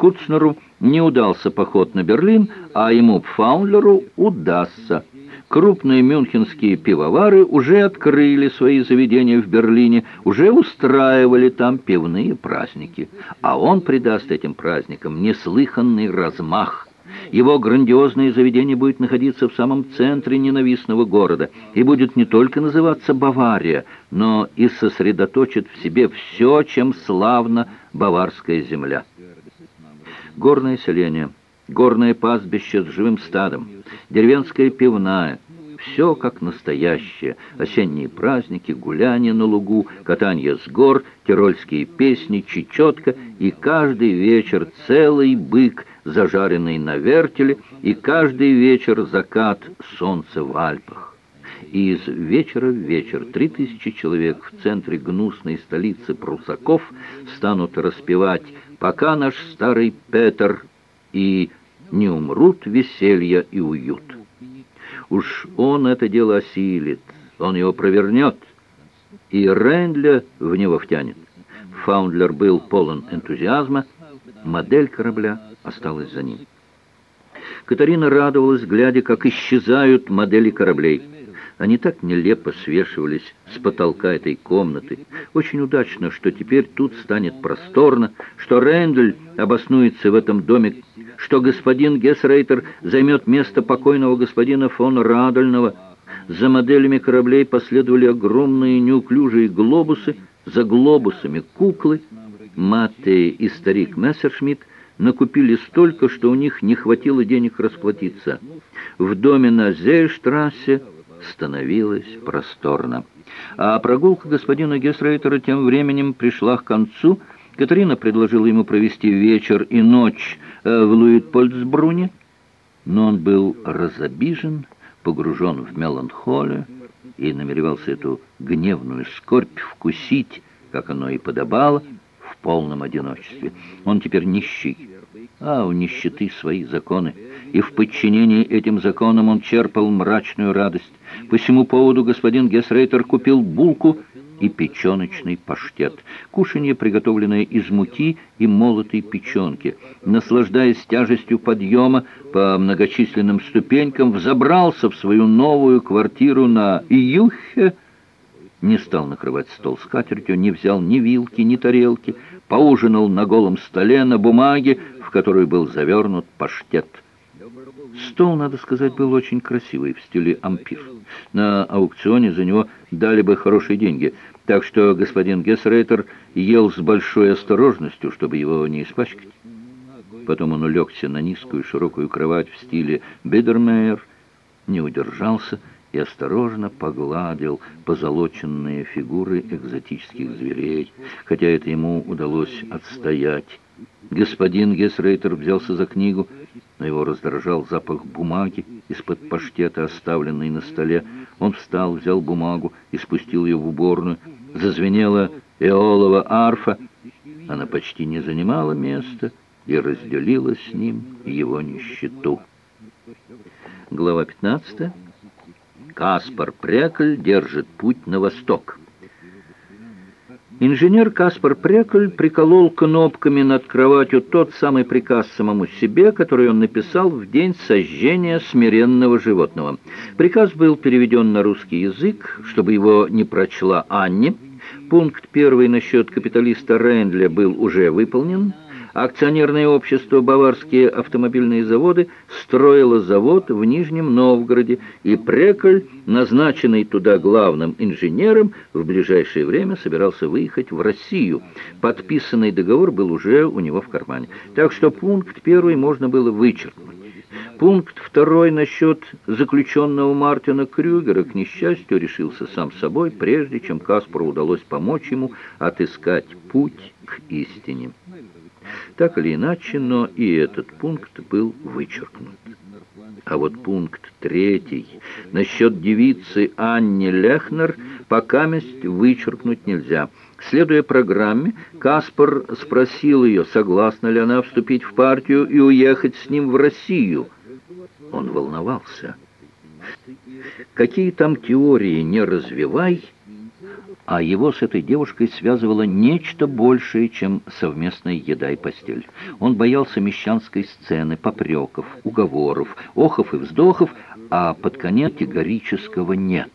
Куцнеру не удался поход на Берлин, а ему, Пфаундлеру, удастся. Крупные мюнхенские пивовары уже открыли свои заведения в Берлине, уже устраивали там пивные праздники. А он придаст этим праздникам неслыханный размах. Его грандиозное заведение будет находиться в самом центре ненавистного города и будет не только называться Бавария, но и сосредоточит в себе все, чем славна баварская земля. Горное селение, горное пастбище с живым стадом, деревенская пивная – все как настоящее. Осенние праздники, гуляния на лугу, катание с гор, тирольские песни, чечетка и каждый вечер целый бык, зажаренный на вертеле, и каждый вечер закат солнца в Альпах. И из вечера в вечер три тысячи человек в центре гнусной столицы прусаков станут распевать «Пока наш старый Петр» и «Не умрут веселья и уют». Уж он это дело осилит, он его провернет, и Рейндля в него втянет. Фаундлер был полон энтузиазма, модель корабля осталась за ним. Катарина радовалась, глядя, как исчезают модели кораблей. Они так нелепо свешивались с потолка этой комнаты. Очень удачно, что теперь тут станет просторно, что Рендель обоснуется в этом доме, что господин Гессрейтер займет место покойного господина фон Радольного. За моделями кораблей последовали огромные неуклюжие глобусы, за глобусами куклы. Матте и старик Мессершмитт накупили столько, что у них не хватило денег расплатиться. В доме на Зейштрассе становилось просторно. А прогулка господина Гесрейтера тем временем пришла к концу. Катерина предложила ему провести вечер и ночь э, в Луитпольцбруне, но он был разобижен, погружен в меланхолию и намеревался эту гневную скорбь вкусить, как оно и подобало, в полном одиночестве. Он теперь нищий, а у нищеты свои законы, и в подчинении этим законам он черпал мрачную радость. По всему поводу господин Гесрейтер купил булку и печеночный паштет. Кушанье, приготовленное из муки и молотой печенки. Наслаждаясь тяжестью подъема по многочисленным ступенькам, взобрался в свою новую квартиру на Юхе, не стал накрывать стол скатертью, не взял ни вилки, ни тарелки, поужинал на голом столе на бумаге, в которую был завернут паштет. Стол, надо сказать, был очень красивый, в стиле ампир. На аукционе за него дали бы хорошие деньги, так что господин Гессрейтер ел с большой осторожностью, чтобы его не испачкать. Потом он улегся на низкую широкую кровать в стиле Бидермейер, не удержался и осторожно погладил позолоченные фигуры экзотических зверей, хотя это ему удалось отстоять. Господин Гесрейтер взялся за книгу, но его раздражал запах бумаги из-под паштета, оставленной на столе. Он встал, взял бумагу и спустил ее в уборную. Зазвенела эолова арфа. Она почти не занимала места и разделила с ним его нищету. Глава 15. Каспар Прекль держит путь на восток. Инженер Каспар Прекль приколол кнопками над кроватью тот самый приказ самому себе, который он написал в день сожжения смиренного животного. Приказ был переведен на русский язык, чтобы его не прочла Анне. Пункт первый насчет капиталиста Рейндля был уже выполнен – Акционерное общество «Баварские автомобильные заводы» строило завод в Нижнем Новгороде, и Преколь, назначенный туда главным инженером, в ближайшее время собирался выехать в Россию. Подписанный договор был уже у него в кармане. Так что пункт первый можно было вычеркнуть. Пункт второй насчет заключенного Мартина Крюгера, к несчастью, решился сам собой, прежде чем Каспару удалось помочь ему отыскать путь к истине. Так или иначе, но и этот пункт был вычеркнут. А вот пункт третий насчет девицы Анни Лехнер пока месть вычеркнуть нельзя. Следуя программе, Каспар спросил ее, согласна ли она вступить в партию и уехать с ним в Россию. Он волновался. Какие там теории не развивай, а его с этой девушкой связывало нечто большее, чем совместная еда и постель. Он боялся мещанской сцены, попреков, уговоров, охов и вздохов, а под конец категорического «нет».